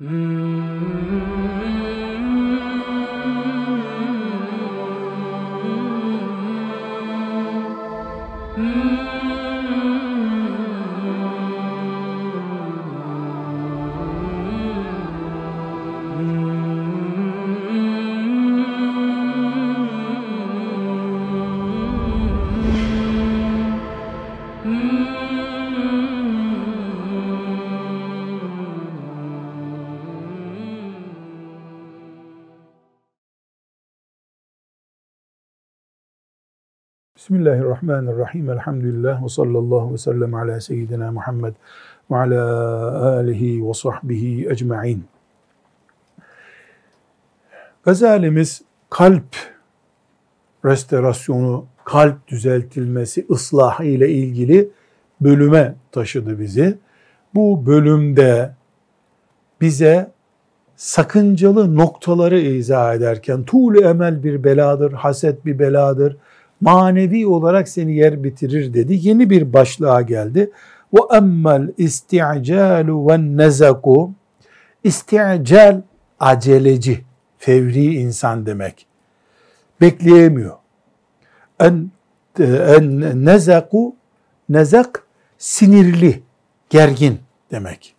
Mm-hmm. Bismillahirrahmanirrahim. Elhamdülillah ve sallallahu ve sellem ala seyyidina Muhammed ve ala alihi ve sahbihi ecma'in. Gazalimiz kalp restorasyonu, kalp düzeltilmesi, ıslahı ile ilgili bölüme taşıdı bizi. Bu bölümde bize sakıncalı noktaları izah ederken tuğlu emel bir beladır, haset bir beladır, manevi olarak seni yer bitirir dedi. Yeni bir başlığa geldi. Ve emmel isti'calu ve nezaku isti'cal aceleci, fevri insan demek. Bekleyemiyor. En, en nezaku nezak sinirli, gergin demek.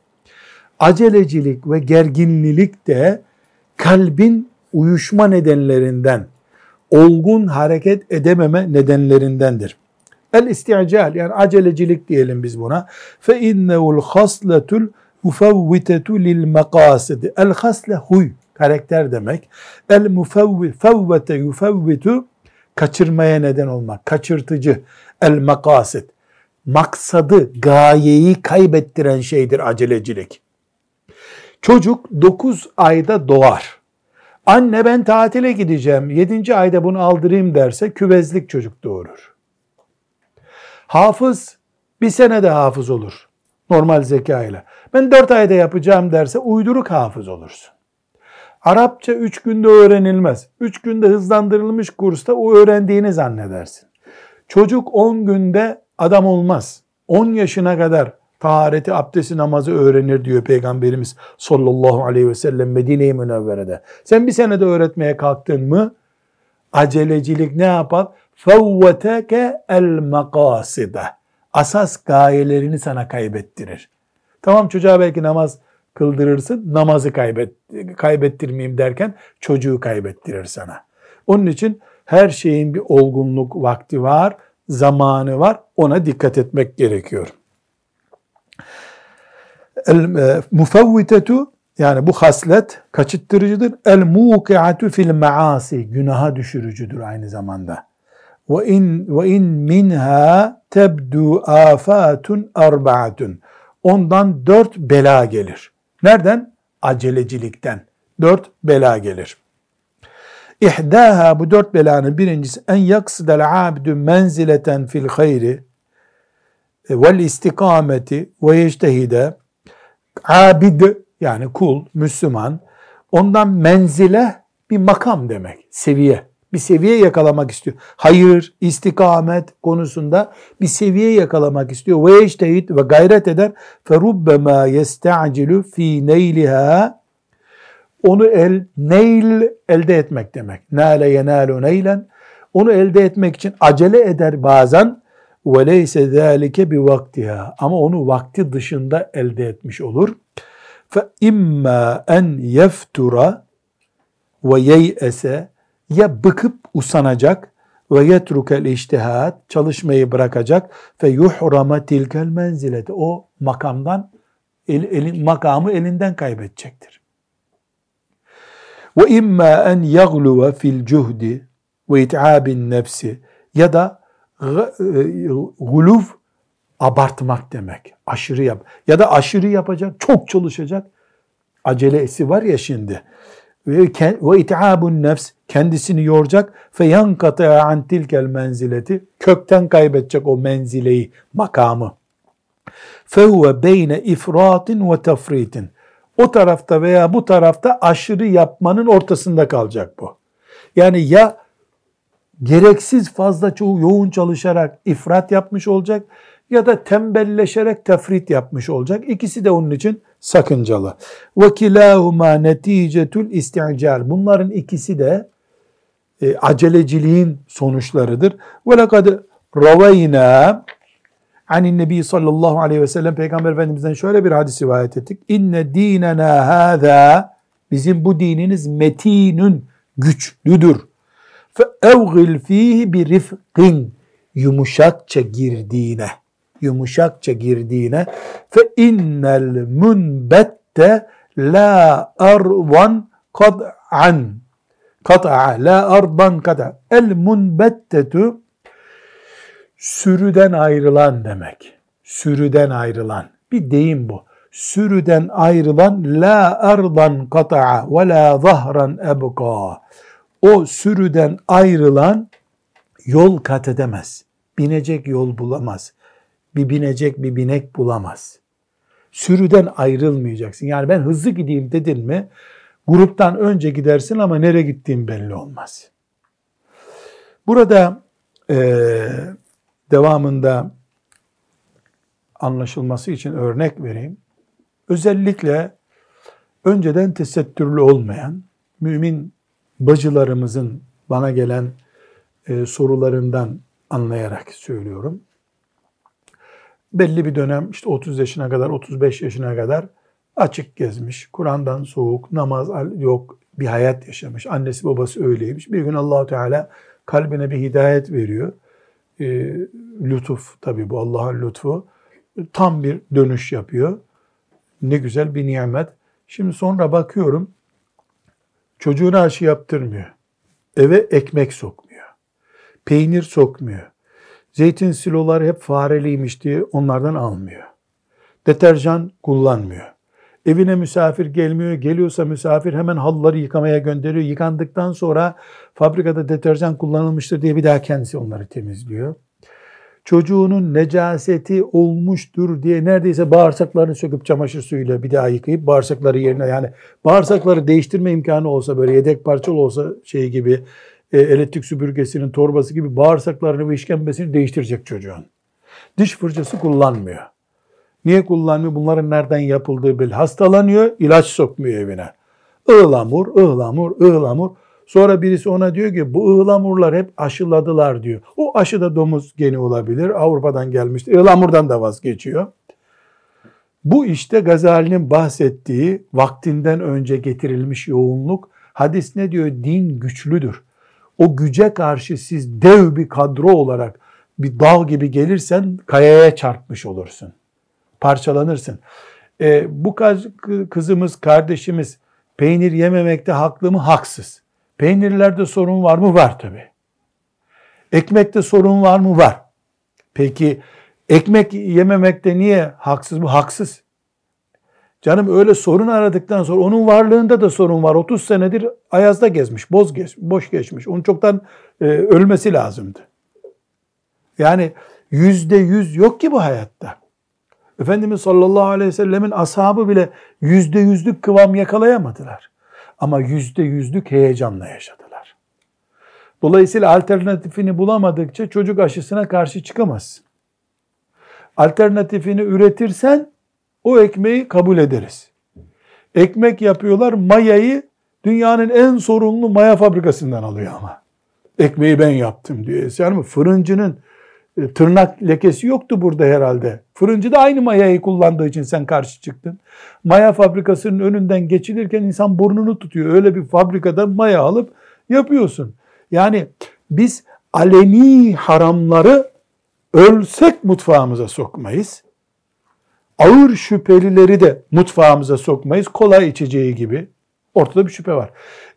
Acelecilik ve gerginlilik de kalbin uyuşma nedenlerinden olgun hareket edememe nedenlerindendir. El isti'cal yani acelecilik diyelim biz buna. Fe innehu'l hasletul mufavvitetu lil makasid. El hasle huy, karakter demek. El mufavvi fevvete yufavvitu kaçırmaya neden olmak, kaçırtıcı. El makasid. Maksadı, gayeyi kaybettiren şeydir acelecilik. Çocuk 9 ayda doğar. Anne ben tatile gideceğim, 7. ayda bunu aldırayım derse küvezlik çocuk doğurur. Hafız bir senede hafız olur. Normal zeka ile. Ben 4 ayda yapacağım derse uyduruk hafız olursun. Arapça 3 günde öğrenilmez. 3 günde hızlandırılmış kursta o öğrendiğini zannedersin. Çocuk 10 günde adam olmaz. 10 yaşına kadar tahareti, abdesti, namazı öğrenir diyor Peygamberimiz sallallahu aleyhi ve sellem Medine-i Münevvere'de. Sen bir senede öğretmeye kalktın mı acelecilik ne yapar? فَوَّتَكَ الْمَقَاسِدَ Asas gayelerini sana kaybettirir. Tamam çocuğa belki namaz kıldırırsın, namazı kaybet, kaybettirmeyeyim derken çocuğu kaybettirir sana. Onun için her şeyin bir olgunluk vakti var, zamanı var. Ona dikkat etmek gerekiyor. El e, mufavvitetu yani bu haslet kaçıttırıcıdır. El muqiatu fil maasi günaha düşürücüdür aynı zamanda. Ve in ve in minha tebdu afatun arbaatun. Ondan dört bela gelir. Nereden? Acelecilikten. Dört bela gelir. İhdaha bu dört belanın birincisi en yaksidel abdü menzileten fil hayri vel istikameti ve yeştehide abid yani kul, Müslüman ondan menzile bir makam demek, seviye. Bir seviye yakalamak istiyor. Hayır, istikamet konusunda bir seviye yakalamak istiyor. Ve yeştehid ve gayret eder. Ferubbema yesta'cilu fi neyliha onu el, neyl elde etmek demek. Nâle yenâlu neylen. Onu elde etmek için acele eder bazen zâlike bi vaktiha. Ama onu vakti dışında elde etmiş olur. Fe en yeftura ve yeyese ya bıkıp usanacak ve yetrukel iştihat çalışmayı bırakacak ve yuhrama tilkel menzileti o makamdan el, elin, makamı elinden kaybedecektir. Ve imma en yagluva fil cuhdi ve it'abin nefsi ya da guluv abartmak demek. Aşırı yap. Ya da aşırı yapacak, çok çalışacak. Acelesi var ya şimdi. Ve itihabun nefs kendisini yoracak. Fe yankata an tilkel menzileti kökten kaybedecek o menzileyi, makamı. Fehuve beyne ifratin ve tefritin. O tarafta veya bu tarafta aşırı yapmanın ortasında kalacak bu. Yani ya gereksiz fazla çoğu yoğun çalışarak ifrat yapmış olacak ya da tembelleşerek tefrit yapmış olacak. İkisi de onun için sakıncalı. Kilahuma neticetul isti'cal. Bunların ikisi de e, aceleciliğin sonuçlarıdır. Lekad ravayna anin nebi sallallahu aleyhi ve sellem peygamber efendimizden şöyle bir hadis rivayet ettik. İnne dinena hâzâ bizim bu dininiz metinün güçlüdür. Fihi bir rifkin yumuşakça girdiğine yumuşakça girdiğine innel munbette la arvan kad'an kat'a la arban kad'a el munbettetu sürüden ayrılan demek. Sürüden ayrılan. Bir deyim bu. Sürüden ayrılan la ardan kata'a ve la zahran ebqa. O sürüden ayrılan yol kat edemez. Binecek yol bulamaz. Bir binecek bir binek bulamaz. Sürüden ayrılmayacaksın. Yani ben hızlı gideyim dedin mi gruptan önce gidersin ama nereye gittiğin belli olmaz. Burada e, devamında anlaşılması için örnek vereyim. Özellikle önceden tesettürlü olmayan mümin bacılarımızın bana gelen e, sorularından anlayarak söylüyorum. Belli bir dönem işte 30 yaşına kadar 35 yaşına kadar açık gezmiş, Kur'an'dan soğuk, namaz yok, bir hayat yaşamış. Annesi babası öyleymiş. Bir gün Allahu Teala kalbine bir hidayet veriyor e, lütuf tabi bu Allah'ın lütfu tam bir dönüş yapıyor. Ne güzel bir nimet. Şimdi sonra bakıyorum çocuğuna aşı yaptırmıyor. Eve ekmek sokmuyor. Peynir sokmuyor. Zeytin siloları hep fareliymiş diye onlardan almıyor. Deterjan kullanmıyor. Evine misafir gelmiyor. Geliyorsa misafir hemen halıları yıkamaya gönderiyor. Yıkandıktan sonra fabrikada deterjan kullanılmıştır diye bir daha kendisi onları temizliyor. Çocuğunun necaseti olmuştur diye neredeyse bağırsaklarını söküp çamaşır suyuyla bir daha yıkayıp bağırsakları yerine yani bağırsakları değiştirme imkanı olsa böyle yedek parçalı olsa şey gibi e, elektrik süpürgesinin torbası gibi bağırsaklarını ve işkembesini değiştirecek çocuğun. Diş fırçası kullanmıyor. Niye kullanmıyor? Bunların nereden yapıldığı belli. Hastalanıyor, ilaç sokmuyor evine. Ihlamur, ıhlamur, ıhlamur. Sonra birisi ona diyor ki bu ıhlamurlar hep aşıladılar diyor. O aşı da domuz geni olabilir. Avrupa'dan gelmiştir. Ihlamurdan da vazgeçiyor. Bu işte Gazali'nin bahsettiği vaktinden önce getirilmiş yoğunluk. Hadis ne diyor? Din güçlüdür. O güce karşı siz dev bir kadro olarak bir dağ gibi gelirsen kayaya çarpmış olursun parçalanırsın. E, bu kızımız, kardeşimiz peynir yememekte haklı mı? Haksız. Peynirlerde sorun var mı? Var tabi. Ekmekte sorun var mı? Var. Peki ekmek yememekte niye haksız bu? Haksız. Canım öyle sorun aradıktan sonra onun varlığında da sorun var. 30 senedir ayazda gezmiş, boz geç, boş geçmiş. Onun çoktan e, ölmesi lazımdı. Yani yüzde yüz yok ki bu hayatta. Efendimiz sallallahu aleyhi ve sellemin ashabı bile yüzde yüzlük kıvam yakalayamadılar. Ama yüzde yüzlük heyecanla yaşadılar. Dolayısıyla alternatifini bulamadıkça çocuk aşısına karşı çıkamazsın. Alternatifini üretirsen o ekmeği kabul ederiz. Ekmek yapıyorlar mayayı dünyanın en sorunlu maya fabrikasından alıyor ama. Ekmeği ben yaptım diyor. Yani fırıncının tırnak lekesi yoktu burada herhalde. Fırıncı da aynı mayayı kullandığı için sen karşı çıktın. Maya fabrikasının önünden geçilirken insan burnunu tutuyor. Öyle bir fabrikada maya alıp yapıyorsun. Yani biz aleni haramları ölsek mutfağımıza sokmayız. Ağır şüphelileri de mutfağımıza sokmayız. Kolay içeceği gibi. Ortada bir şüphe var.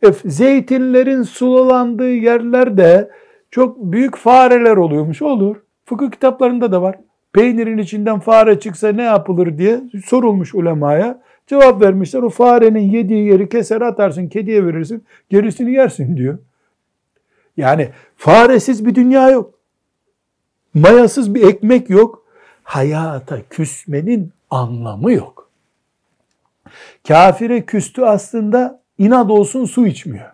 E, zeytinlerin sulalandığı yerlerde çok büyük fareler oluyormuş. Olur. Fıkıh kitaplarında da var. Peynirin içinden fare çıksa ne yapılır diye sorulmuş ulemaya. Cevap vermişler. O farenin yediği yeri keser atarsın, kediye verirsin, gerisini yersin diyor. Yani faresiz bir dünya yok. Mayasız bir ekmek yok. Hayata küsmenin anlamı yok. Kafire küstü aslında inat olsun su içmiyor.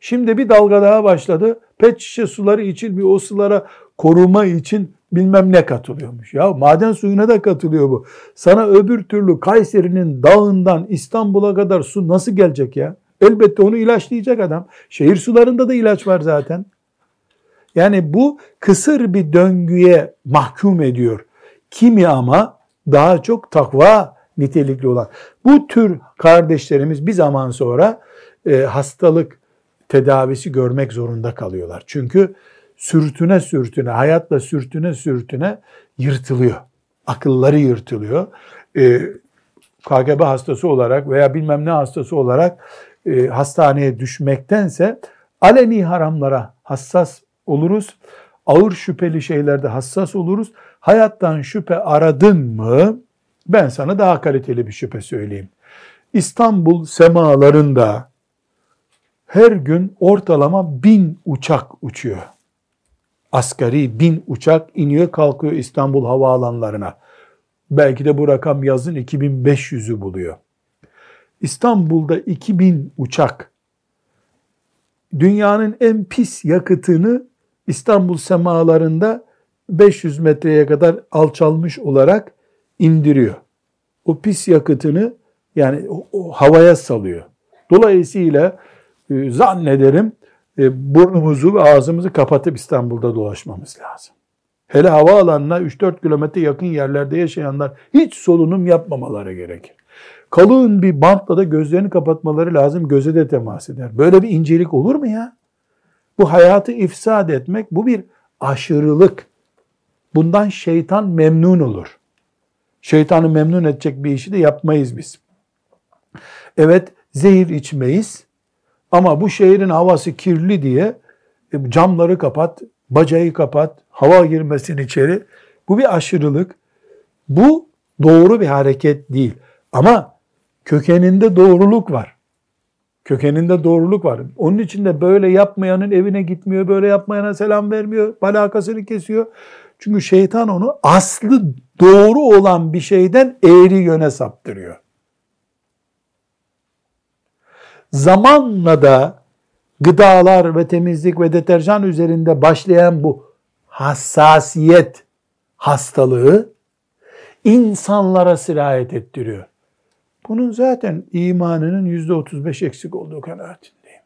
Şimdi bir dalga daha başladı. Pet şişe suları içilmiyor. O sulara koruma için bilmem ne katılıyormuş. Ya maden suyuna da katılıyor bu. Sana öbür türlü Kayseri'nin dağından İstanbul'a kadar su nasıl gelecek ya? Elbette onu ilaçlayacak adam. Şehir sularında da ilaç var zaten. Yani bu kısır bir döngüye mahkum ediyor. Kimi ama daha çok takva nitelikli olan. Bu tür kardeşlerimiz bir zaman sonra e, hastalık tedavisi görmek zorunda kalıyorlar. Çünkü sürtüne sürtüne, hayatla sürtüne sürtüne yırtılıyor. Akılları yırtılıyor. E, KGB hastası olarak veya bilmem ne hastası olarak e, hastaneye düşmektense aleni haramlara hassas oluruz. Ağır şüpheli şeylerde hassas oluruz. Hayattan şüphe aradın mı? Ben sana daha kaliteli bir şüphe söyleyeyim. İstanbul semalarında her gün ortalama bin uçak uçuyor. Asgari bin uçak iniyor kalkıyor İstanbul havaalanlarına. Belki de bu rakam yazın 2500'ü buluyor. İstanbul'da 2000 uçak dünyanın en pis yakıtını İstanbul semalarında 500 metreye kadar alçalmış olarak indiriyor. O pis yakıtını yani o, o havaya salıyor. Dolayısıyla e, zannederim burnumuzu ve ağzımızı kapatıp İstanbul'da dolaşmamız lazım. Hele havaalanına 3-4 kilometre yakın yerlerde yaşayanlar hiç solunum yapmamaları gerekir. Kalın bir bantla da gözlerini kapatmaları lazım. Göze de temas eder. Böyle bir incelik olur mu ya? Bu hayatı ifsad etmek, bu bir aşırılık. Bundan şeytan memnun olur. Şeytanı memnun edecek bir işi de yapmayız biz. Evet zehir içmeyiz ama bu şehrin havası kirli diye e, camları kapat, bacayı kapat, hava girmesin içeri. Bu bir aşırılık. Bu doğru bir hareket değil. Ama kökeninde doğruluk var. Kökeninde doğruluk var. Onun için de böyle yapmayanın evine gitmiyor, böyle yapmayana selam vermiyor, alakasını kesiyor. Çünkü şeytan onu aslı doğru olan bir şeyden eğri yöne saptırıyor. Zamanla da gıdalar ve temizlik ve deterjan üzerinde başlayan bu hassasiyet hastalığı insanlara sirayet ettiriyor. Bunun zaten imanının yüzde otuz beş eksik olduğu kanaatindeyim.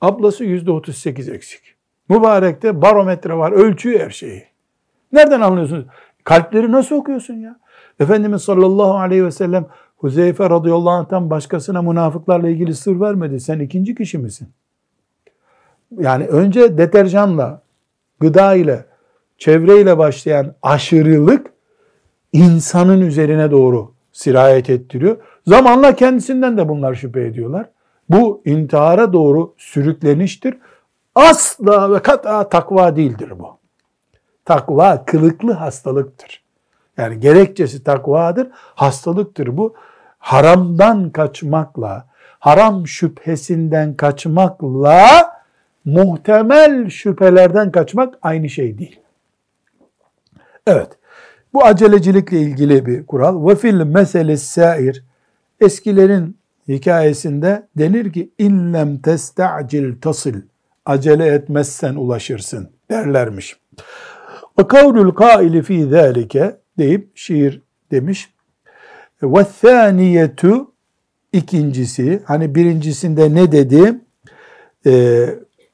Ablası yüzde otuz sekiz eksik. Mübarekte barometre var, ölçüyor her şeyi. Nereden anlıyorsunuz? Kalpleri nasıl okuyorsun ya? Efendimiz sallallahu aleyhi ve sellem Huzeyfe radıyallahu anh'tan başkasına münafıklarla ilgili sır vermedi. Sen ikinci kişi misin? Yani önce deterjanla, gıda ile, çevreyle başlayan aşırılık insanın üzerine doğru sirayet ettiriyor. Zamanla kendisinden de bunlar şüphe ediyorlar. Bu intihara doğru sürükleniştir. Asla ve kata takva değildir bu. Takva kılıklı hastalıktır. Yani gerekçesi takvadır, hastalıktır bu. Haramdan kaçmakla, haram şüphesinden kaçmakla muhtemel şüphelerden kaçmak aynı şey değil. Evet. Bu acelecilikle ilgili bir kural. Ve fil meseles sair eskilerin hikayesinde denir ki inlem testa'cil tasil acele etmezsen ulaşırsın derlermiş. Ve kavlul kaili fi deyip şiir demiş. Ve thaniyetu ikincisi hani birincisinde ne dedi? Ee,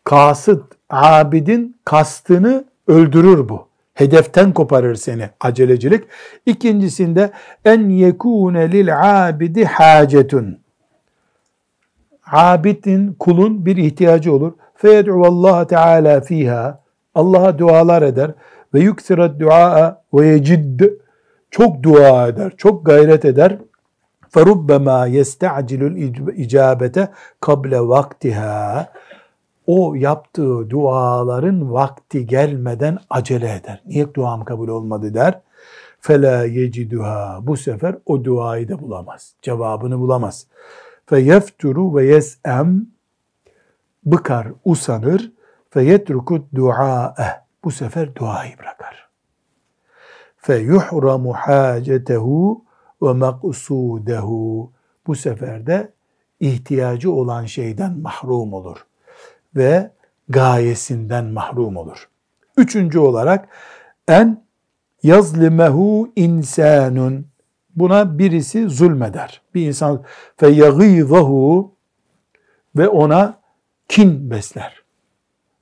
kasıt abidin kastını öldürür bu. Hedeften koparır seni acelecilik. İkincisinde en yekune lil abidi hacetun. Abidin kulun bir ihtiyacı olur. Feyed'u Allah Teala fiha. Allah'a dualar eder ve yuksira dua ve yecid çok dua eder, çok gayret eder. فَرُبَّمَا يَسْتَعْجِلُ الْاِجَابَةَ قَبْلَ vaktiha o yaptığı duaların vakti gelmeden acele eder. Niye duam kabul olmadı der. Fela yeciduha. Bu sefer o duayı da bulamaz. Cevabını bulamaz. Fe yefturu ve yes'em bıkar, usanır. Fe yetrukut dua'eh. Bu sefer duayı bırakar. Hacetehu ve maksudehu. Bu sefer de ihtiyacı olan şeyden mahrum olur ve gayesinden mahrum olur. Üçüncü olarak en yazlimehu insanun buna birisi zulmeder. Bir insan feyagîzahu ve ona kin besler.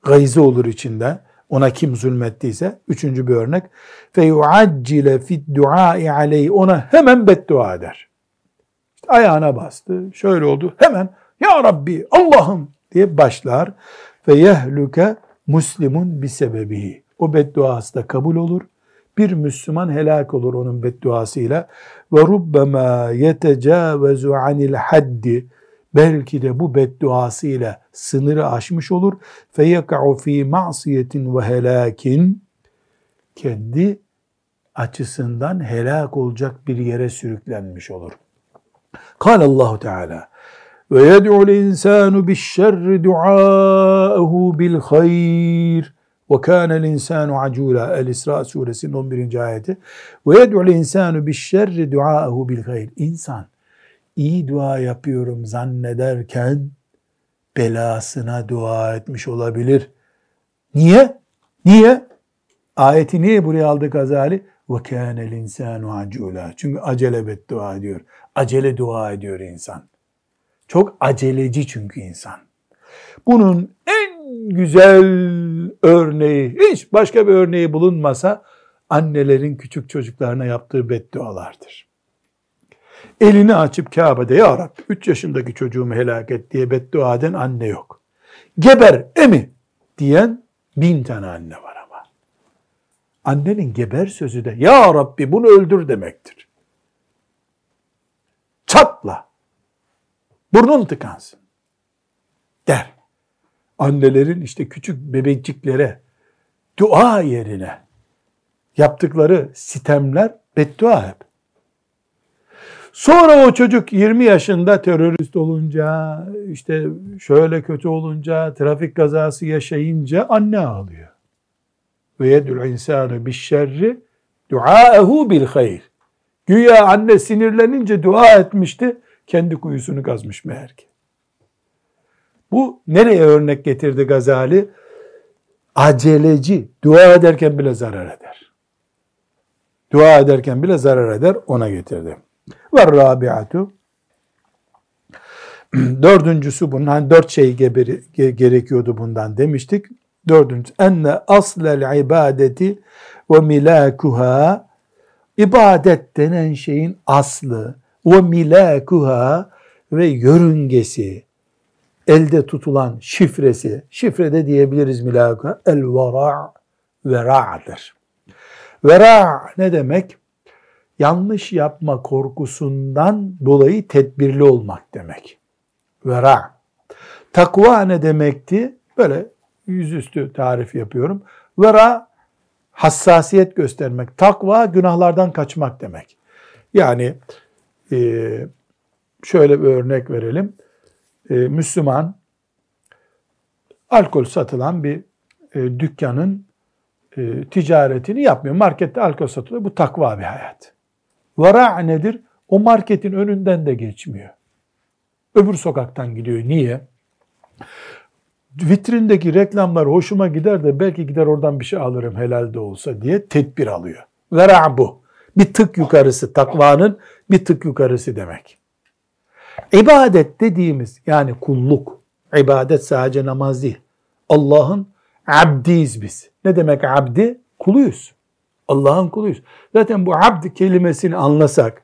Gayzı olur içinde. Ona kim zulmettiyse. Üçüncü bir örnek. Feyuaccile fid duai aleyhi. Ona hemen beddua eder. İşte ayağına bastı. Şöyle oldu. Hemen Ya Rabbi Allah'ım diye başlar. Yehluke muslimun bi sebebihi. O bedduası da kabul olur. Bir Müslüman helak olur onun bedduasıyla. Ve rubbema yetecavezu anil haddi. Belki de bu bedduasıyla sınırı aşmış olur. Fi ma'siyetin ve helakin. Kendi açısından helak olacak bir yere sürüklenmiş olur. Kal Allahu Teala ve yed'u'l insanu bi'ş-şerri du'a'ahu bil hayr ve kânel insanu acûlâ. El-İsra suresinin 11. ayeti. Ve yed'u'l insanu bi'ş-şerri du'a'ahu bil hayr. İnsan iyi dua yapıyorum zannederken belasına dua etmiş olabilir. Niye? Niye? Ayeti niye buraya aldı Gazali? Kânel insanu acûlâ. Çünkü acele beddua ediyor. Acele dua ediyor insan. Çok aceleci çünkü insan. Bunun en güzel örneği, hiç başka bir örneği bulunmasa annelerin küçük çocuklarına yaptığı beddualardır. Elini açıp Kabe'de ya Rabbi 3 yaşındaki çocuğumu helak et diye beddua eden anne yok. Geber emi diyen bin tane anne var ama. Annenin geber sözü de ya Rabbi bunu öldür demektir. Çatla. Burnun tıkansın. Der. Annelerin işte küçük bebekciklere dua yerine yaptıkları sitemler beddua hep. Sonra o çocuk 20 yaşında terörist olunca, işte şöyle kötü olunca, trafik kazası yaşayınca anne ağlıyor. Ve yedül insanı bir şerri duaehu bil hayr. Güya anne sinirlenince dua etmişti, kendi kuyusunu kazmış meğer ki. Bu nereye örnek getirdi Gazali? Aceleci, dua ederken bile zarar eder. Dua ederken bile zarar eder, ona getirdi. Ve rabiatu Dördüncüsü bunun, hani dört şey gerekiyordu bundan demiştik. Dördüncü, enne aslel ibadeti ve milakuha ibadet denen şeyin aslı ve milakuha ve yörüngesi elde tutulan şifresi, şifrede diyebiliriz milakuha el vera vera'dır. Vera ne demek? Yanlış yapma korkusundan dolayı tedbirli olmak demek. Vera. Takva ne demekti? Böyle yüzüstü tarif yapıyorum. Vera hassasiyet göstermek. Takva günahlardan kaçmak demek. Yani e, şöyle bir örnek verelim. E, Müslüman alkol satılan bir e, dükkanın ticaretini yapmıyor. Markette alkol satılıyor. Bu takva bir hayat. Vara nedir? O marketin önünden de geçmiyor. Öbür sokaktan gidiyor. Niye? Vitrindeki reklamlar hoşuma gider de belki gider oradan bir şey alırım helal de olsa diye tedbir alıyor. Vera bu. Bir tık yukarısı. Takvanın bir tık yukarısı demek. İbadet dediğimiz yani kulluk. İbadet sadece namaz değil. Allah'ın abdiyiz biz. Ne demek abdi? Kuluyuz. Allah'ın kuluyuz. Zaten bu abd kelimesini anlasak,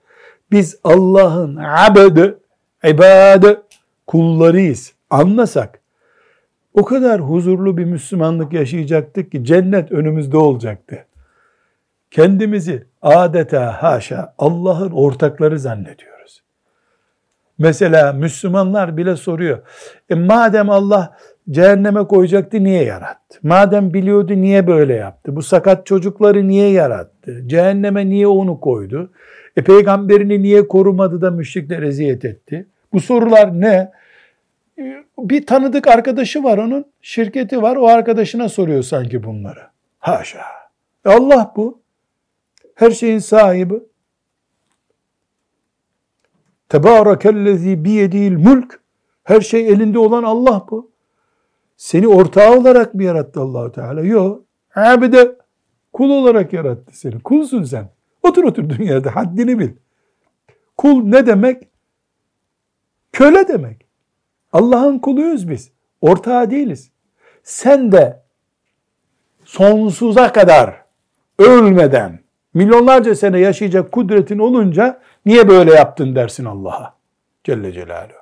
biz Allah'ın abd, ibade kullarıyız anlasak, o kadar huzurlu bir Müslümanlık yaşayacaktık ki cennet önümüzde olacaktı. Kendimizi adeta haşa Allah'ın ortakları zannediyoruz. Mesela Müslümanlar bile soruyor. E madem Allah cehenneme koyacaktı niye yarattı? Madem biliyordu niye böyle yaptı? Bu sakat çocukları niye yarattı? Cehenneme niye onu koydu? E peygamberini niye korumadı da müşrikler eziyet etti? Bu sorular ne? E, bir tanıdık arkadaşı var onun, şirketi var, o arkadaşına soruyor sanki bunları. Haşa. E Allah bu. Her şeyin sahibi. Tebârekellezî biyedîl mulk. Her şey elinde olan Allah bu. Seni ortağı olarak mı yarattı Allahu Teala? Yok. Abide Kul olarak yarattı seni. Kulsun sen. Otur otur dünyada haddini bil. Kul ne demek? Köle demek. Allah'ın kuluyuz biz. Ortağı değiliz. Sen de sonsuza kadar ölmeden milyonlarca sene yaşayacak kudretin olunca niye böyle yaptın dersin Allah'a. Celle Celaluhu.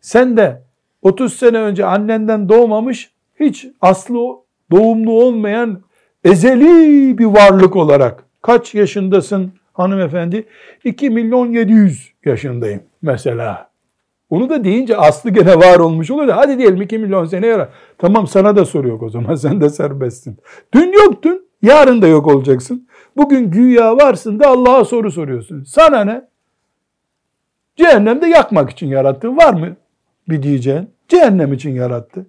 Sen de 30 sene önce annenden doğmamış hiç aslı doğumlu olmayan ezeli bir varlık olarak kaç yaşındasın hanımefendi? 2 milyon 700 yaşındayım mesela. Onu da deyince aslı gene var olmuş oluyor da hadi diyelim 2 milyon sene yara. Tamam sana da soru yok o zaman sen de serbestsin. Dün yoktun yarın da yok olacaksın. Bugün güya varsın da Allah'a soru soruyorsun. Sana ne? Cehennemde yakmak için yarattı. Var mı bir diyeceğin? Cehennem için yarattı.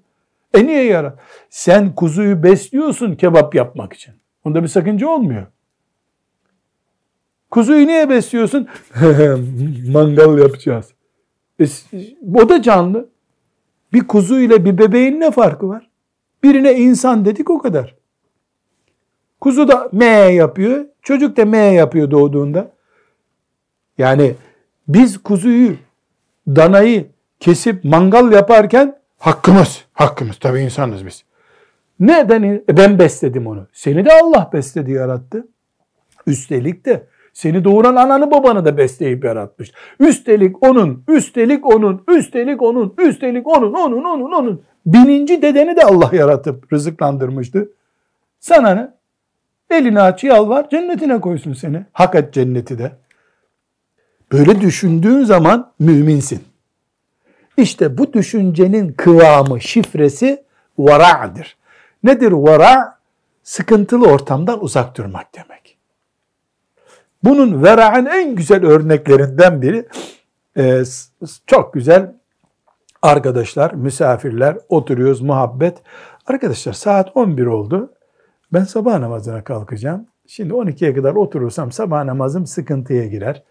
E niye yarat? Sen kuzuyu besliyorsun kebap yapmak için. Onda bir sakınca olmuyor. Kuzuyu niye besliyorsun? Mangal yapacağız. E, o da canlı. Bir kuzu ile bir bebeğin ne farkı var? Birine insan dedik o kadar. Kuzu da me yapıyor. Çocuk da me yapıyor doğduğunda. Yani biz kuzuyu, danayı kesip mangal yaparken hakkımız, hakkımız tabii insanız biz. Neden? E ben besledim onu. Seni de Allah besledi, yarattı. Üstelik de seni doğuran ananı babanı da besleyip yaratmış. Üstelik onun, üstelik onun, üstelik onun, üstelik onun, onun, onun, onun. Bininci dedeni de Allah yaratıp rızıklandırmıştı. Sana ne? Elini aç yalvar cennetine koysun seni. Hak et cenneti de. Böyle düşündüğün zaman müminsin. İşte bu düşüncenin kıvamı, şifresi vara'dır. Nedir vara? Sıkıntılı ortamdan uzak durmak demek. Bunun vera'ın en güzel örneklerinden biri e, çok güzel arkadaşlar, misafirler oturuyoruz muhabbet. Arkadaşlar saat 11 oldu. Ben sabah namazına kalkacağım. Şimdi 12'ye kadar oturursam sabah namazım sıkıntıya girer.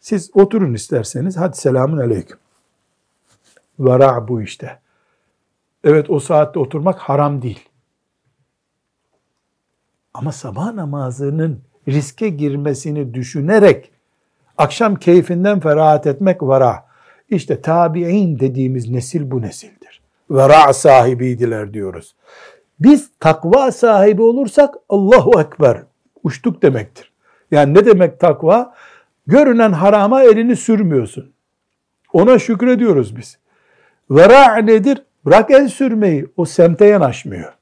Siz oturun isterseniz. Hadi selamun aleyküm. Vera bu işte. Evet o saatte oturmak haram değil. Ama sabah namazının riske girmesini düşünerek akşam keyfinden ferahat etmek vera. İşte tabi'in dediğimiz nesil bu nesildir. Vera sahibiydiler diyoruz. Biz takva sahibi olursak Allahu Ekber uçtuk demektir. Yani ne demek takva? Görünen harama elini sürmüyorsun. Ona şükrediyoruz biz. Vera nedir? Bırak el sürmeyi. O semte yanaşmıyor.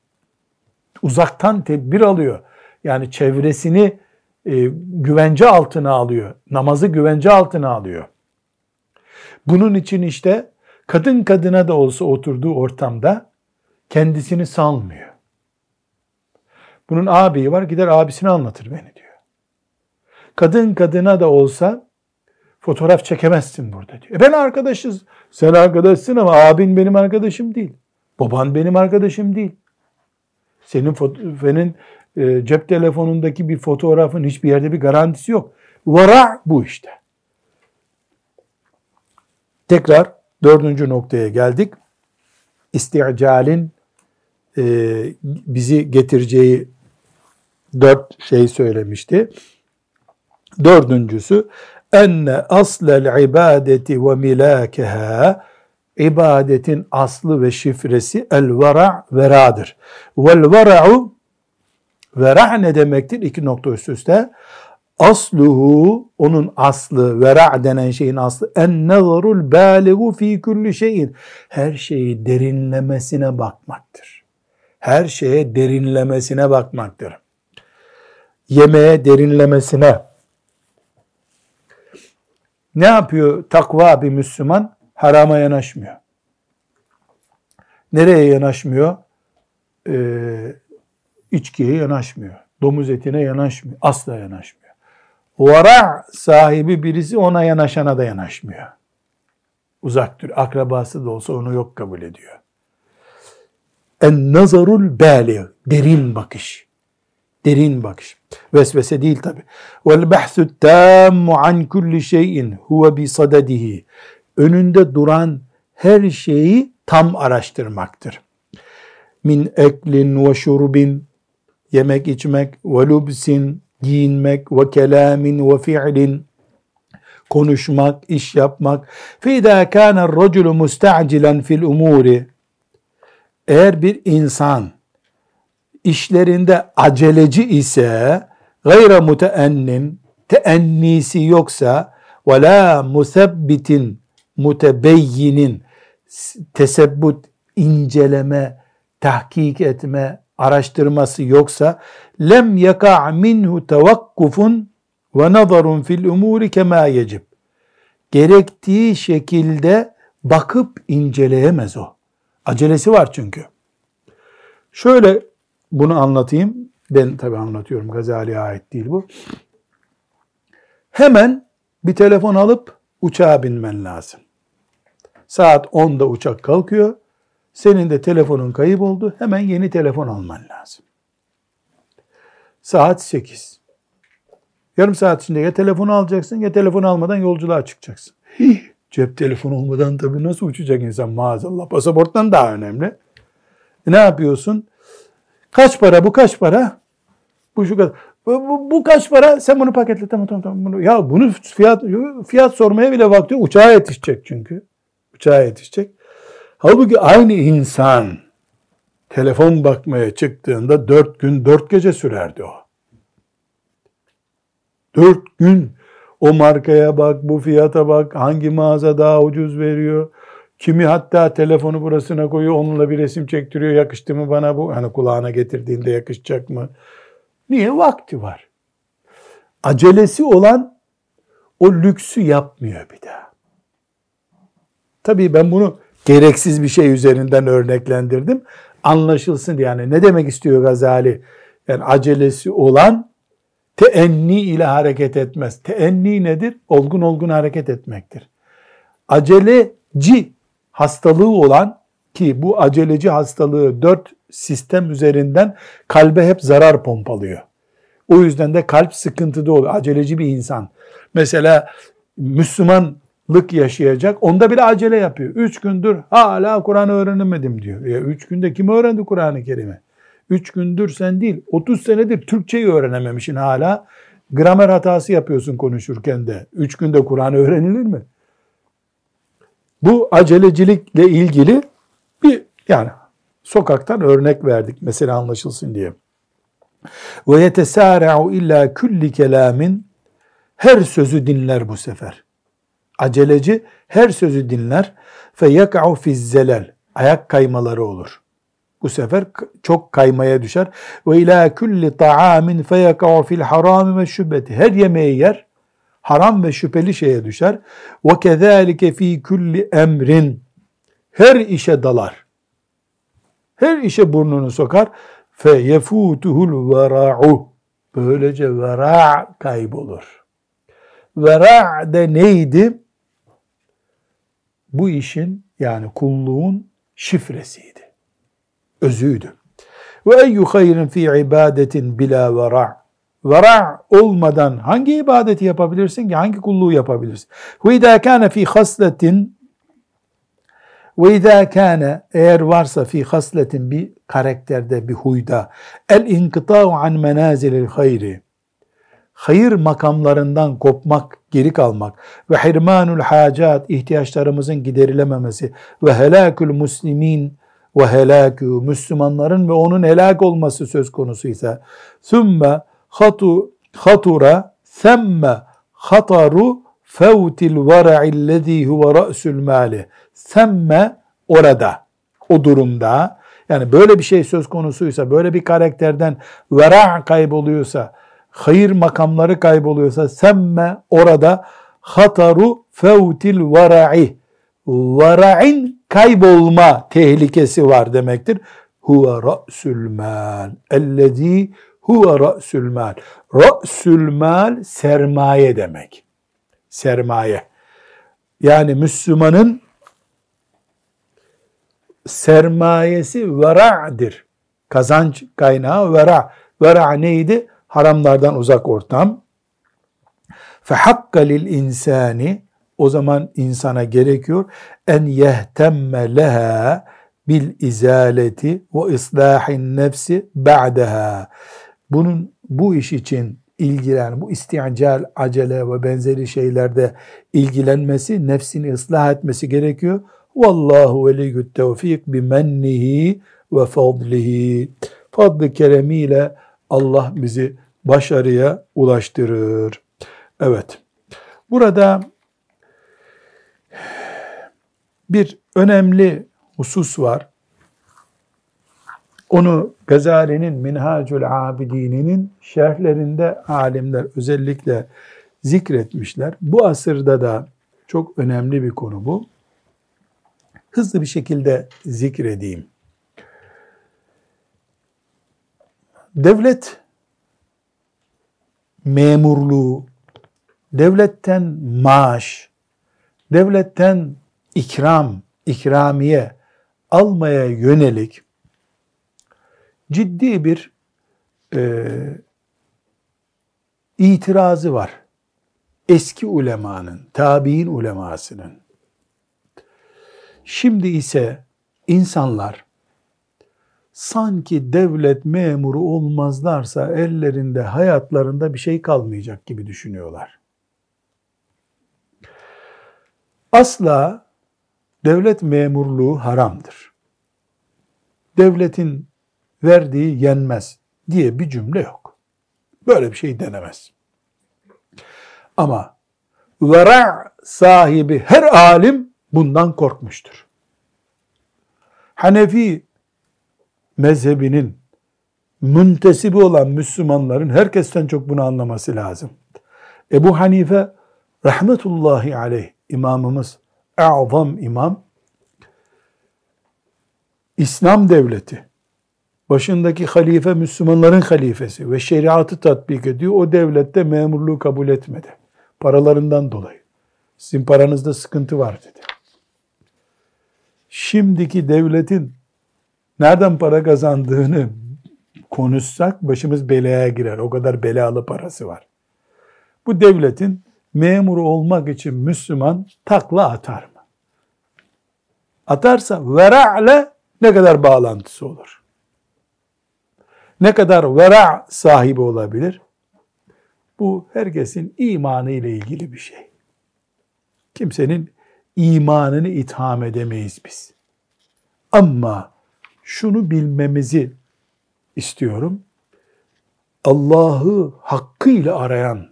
Uzaktan tedbir alıyor. Yani çevresini e, güvence altına alıyor. Namazı güvence altına alıyor. Bunun için işte kadın kadına da olsa oturduğu ortamda kendisini salmıyor. Bunun abiyi var gider abisine anlatır beni diyor. Kadın kadına da olsa fotoğraf çekemezsin burada diyor. E ben arkadaşız. Sen arkadaşsın ama abin benim arkadaşım değil. Baban benim arkadaşım değil. Senin, senin e, cep telefonundaki bir fotoğrafın hiçbir yerde bir garantisi yok. Vara bu işte. Tekrar dördüncü noktaya geldik. İsticalin e, bizi getireceği dört şey söylemişti. Dördüncüsü enne aslel ibadeti ve milakeha ibadetin aslı ve şifresi el vera veradır. Vel vera'u vera ne demektir? İki nokta üst üste. Asluhu onun aslı vera denen şeyin aslı en nazarul baligu fi kulli şeyin her şeyi derinlemesine bakmaktır. Her şeye derinlemesine bakmaktır. Yemeğe derinlemesine, ne yapıyor takva bir Müslüman? Harama yanaşmıyor. Nereye yanaşmıyor? Ee, içkiye yanaşmıyor. Domuz etine yanaşmıyor. Asla yanaşmıyor. Vara sahibi birisi ona yanaşana da yanaşmıyor. Uzaktır. Akrabası da olsa onu yok kabul ediyor. En nazarul bali derin bakış derin bakış. Vesvese değil tabi. Vel bahsu tammu an kulli şeyin huve bi sadadihi. Önünde duran her şeyi tam araştırmaktır. Min eklin ve şurubin yemek içmek, ve lubsin, giyinmek, ve kelamin ve fi'lin, konuşmak, iş yapmak. فَاِذَا كَانَ الرَّجُلُ مُسْتَعْجِلًا fil umuri Eğer bir insan işlerinde aceleci ise gayra muteennin teennisi yoksa ve la musebbitin mutebeyyinin tesebbut inceleme tahkik etme araştırması yoksa lem yaka minhu tevakkufun ve nazarun fil umuri kema yecib. Gerektiği şekilde bakıp inceleyemez o. Acelesi var çünkü. Şöyle bunu anlatayım. Ben tabi anlatıyorum. Gazali'ye ait değil bu. Hemen bir telefon alıp uçağa binmen lazım. Saat 10'da uçak kalkıyor. Senin de telefonun kayıp oldu. Hemen yeni telefon alman lazım. Saat 8. Yarım saat içinde ya telefonu alacaksın ya telefon almadan yolculuğa çıkacaksın. Hih, cep telefonu olmadan tabii nasıl uçacak insan maazallah. Pasaporttan daha önemli. E ne yapıyorsun? Kaç para bu kaç para? Bu şu kadar. Bu, bu, bu kaç para? Sen bunu paketle. Tamam tamam tamam. Bunu, ya bunu fiyat fiyat sormaya bile vakti. Uçağa yetişecek çünkü. Uçağa yetişecek. Halbuki aynı insan telefon bakmaya çıktığında dört gün dört gece sürerdi o. Dört gün o markaya bak, bu fiyata bak, hangi mağaza daha ucuz veriyor. Kimi hatta telefonu burasına koyuyor, onunla bir resim çektiriyor, yakıştı mı bana bu? Hani kulağına getirdiğinde yakışacak mı? Niye? Vakti var. Acelesi olan o lüksü yapmıyor bir daha. Tabii ben bunu gereksiz bir şey üzerinden örneklendirdim. Anlaşılsın yani ne demek istiyor Gazali? Yani acelesi olan teenni ile hareket etmez. Teenni nedir? Olgun olgun hareket etmektir. Aceleci hastalığı olan ki bu aceleci hastalığı dört sistem üzerinden kalbe hep zarar pompalıyor. O yüzden de kalp sıkıntıda oluyor. Aceleci bir insan. Mesela Müslüman lık yaşayacak. Onda bile acele yapıyor. Üç gündür hala Kur'an öğrenemedim diyor. Ya üç günde kim öğrendi Kur'an-ı Kerim'i? Üç gündür sen değil. Otuz senedir Türkçeyi öğrenememişsin hala. Gramer hatası yapıyorsun konuşurken de. Üç günde Kur'an öğrenilir mi? Bu acelecilikle ilgili bir yani sokaktan örnek verdik mesela anlaşılsın diye. Ve yetesâre'u illa külli kelamin her sözü dinler bu sefer aceleci her sözü dinler. Fe yak'u fizzelel. Ayak kaymaları olur. Bu sefer çok kaymaya düşer. Ve ila kulli ta'amin fe yak'u fil haram ve şübbeti. Her yemeği yer. Haram ve şüpheli şeye düşer. Ve kezalike fi kulli emrin. Her işe dalar. Her işe burnunu sokar. Yefutuhul vera'u. Böylece vera kaybolur. Vera de neydi? bu işin yani kulluğun şifresiydi. Özüydü. Ve eyyü hayrin fi ibadetin bila vera. Vera olmadan hangi ibadeti yapabilirsin ki? Hangi kulluğu yapabilirsin? Ve idâ kâne fi hasletin ve izâ kâne eğer varsa fi hasletin bir karakterde, bir huyda. El inkıtâ'u an menâzilil hayri. Hayır makamlarından kopmak, geri kalmak. Ve hirmanul hacat ihtiyaçlarımızın giderilememesi. Ve helakül muslimin ve helakü Müslümanların ve onun helak olması söz konusu ise. Sümme hatu hatura semme hataru fevtil vara'illezî huve ra'sül mâli semme orada o durumda yani böyle bir şey söz konusuysa böyle bir karakterden vera kayboluyorsa hayır makamları kayboluyorsa semme orada hataru fevtil vara'i vara'in kaybolma tehlikesi var demektir. Huve ra'sül mal. Ellezî huve ra'sül mal. Ra'sül mal sermaye demek. Sermaye. Yani Müslümanın sermayesi vera'dir. Kazanç kaynağı vera. Vera neydi? haramlardan uzak ortam. فَحَقَّ لِلْاِنْسَانِ O zaman insana gerekiyor en yehtemme leha bil izaleti ve islahin nefsi ba'daha. bunun bu iş için ilgilen, bu istiacal, acele ve benzeri şeylerde ilgilenmesi, nefsini ıslah etmesi gerekiyor. Vallahu veliyyut tevfik bimennihi ve fadlihi. Fadlı keremiyle Allah bizi başarıya ulaştırır. Evet. Burada bir önemli husus var. Onu Gazali'nin Minhacul Abidini'nin şerhlerinde alimler özellikle zikretmişler. Bu asırda da çok önemli bir konu bu. Hızlı bir şekilde zikredeyim. Devlet memurluğu, devletten maaş, devletten ikram, ikramiye almaya yönelik ciddi bir e, itirazı var. Eski ulemanın, tabi'in ulemasının. Şimdi ise insanlar sanki devlet memuru olmazlarsa ellerinde, hayatlarında bir şey kalmayacak gibi düşünüyorlar. Asla devlet memurluğu haramdır. Devletin verdiği yenmez diye bir cümle yok. Böyle bir şey denemez. Ama vera sahibi her alim bundan korkmuştur. Hanefi mezhebinin müntesibi olan Müslümanların herkesten çok bunu anlaması lazım. Ebu Hanife rahmetullahi aleyh imamımız, azam imam, İslam devleti, başındaki halife Müslümanların halifesi ve şeriatı tatbik ediyor. O devlette memurluğu kabul etmedi. Paralarından dolayı. Sizin paranızda sıkıntı var dedi. Şimdiki devletin nereden para kazandığını konuşsak başımız belaya girer. O kadar belalı parası var. Bu devletin memur olmak için Müslüman takla atar mı? Atarsa vera'le ne kadar bağlantısı olur? Ne kadar vera sahibi olabilir? Bu herkesin imanı ile ilgili bir şey. Kimsenin imanını itham edemeyiz biz. Ama şunu bilmemizi istiyorum. Allah'ı hakkıyla arayan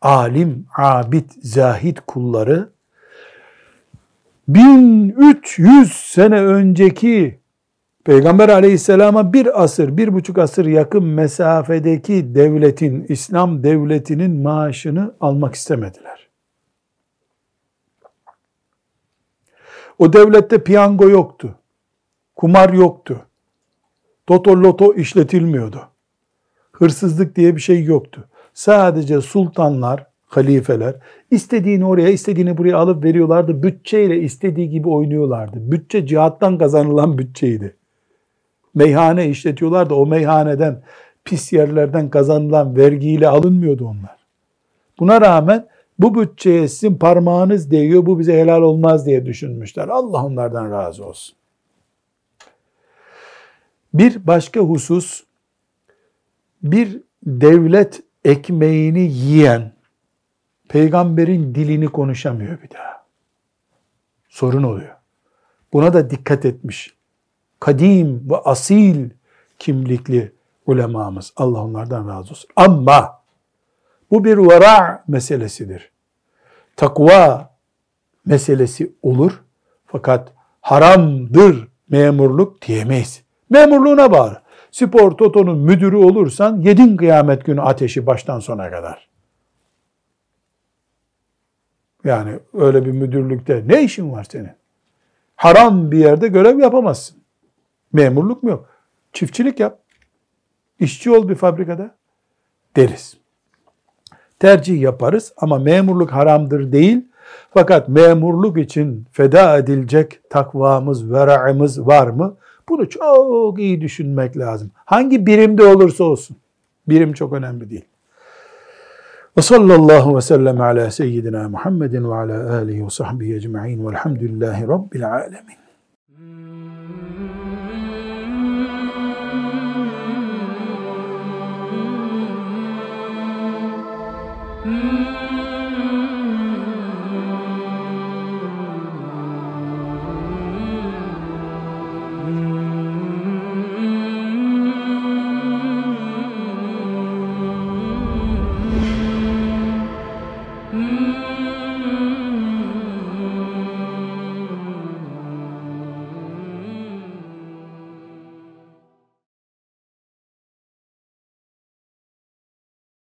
alim, abid, zahid kulları 1300 sene önceki Peygamber aleyhisselama bir asır, bir buçuk asır yakın mesafedeki devletin, İslam devletinin maaşını almak istemediler. O devlette piyango yoktu. Kumar yoktu. Toto loto işletilmiyordu. Hırsızlık diye bir şey yoktu. Sadece sultanlar, halifeler istediğini oraya, istediğini buraya alıp veriyorlardı. Bütçeyle istediği gibi oynuyorlardı. Bütçe cihattan kazanılan bütçeydi. Meyhane işletiyorlardı. O meyhaneden, pis yerlerden kazanılan vergiyle alınmıyordu onlar. Buna rağmen bu bütçeye sizin parmağınız değiyor, bu bize helal olmaz diye düşünmüşler. Allah onlardan razı olsun. Bir başka husus, bir devlet ekmeğini yiyen, peygamberin dilini konuşamıyor bir daha. Sorun oluyor. Buna da dikkat etmiş. Kadim ve asil kimlikli ulemamız. Allah onlardan razı olsun. Ama bu bir vera meselesidir. Takva meselesi olur. Fakat haramdır memurluk diyemeyiz. Memurluğuna bağlı. Spor Toto'nun müdürü olursan yedin kıyamet günü ateşi baştan sona kadar. Yani öyle bir müdürlükte ne işin var senin? Haram bir yerde görev yapamazsın. Memurluk mu yok? Çiftçilik yap. İşçi ol bir fabrikada deriz. Tercih yaparız ama memurluk haramdır değil. Fakat memurluk için feda edilecek takvamız, vera'ımız var mı? Bunu çok iyi düşünmek lazım. Hangi birimde olursa olsun. Birim çok önemli değil. Ve sallallahu ve sellem ala seyyidina Muhammedin ve ala alihi ve sahbihi ecma'in velhamdülillahi rabbil alemin.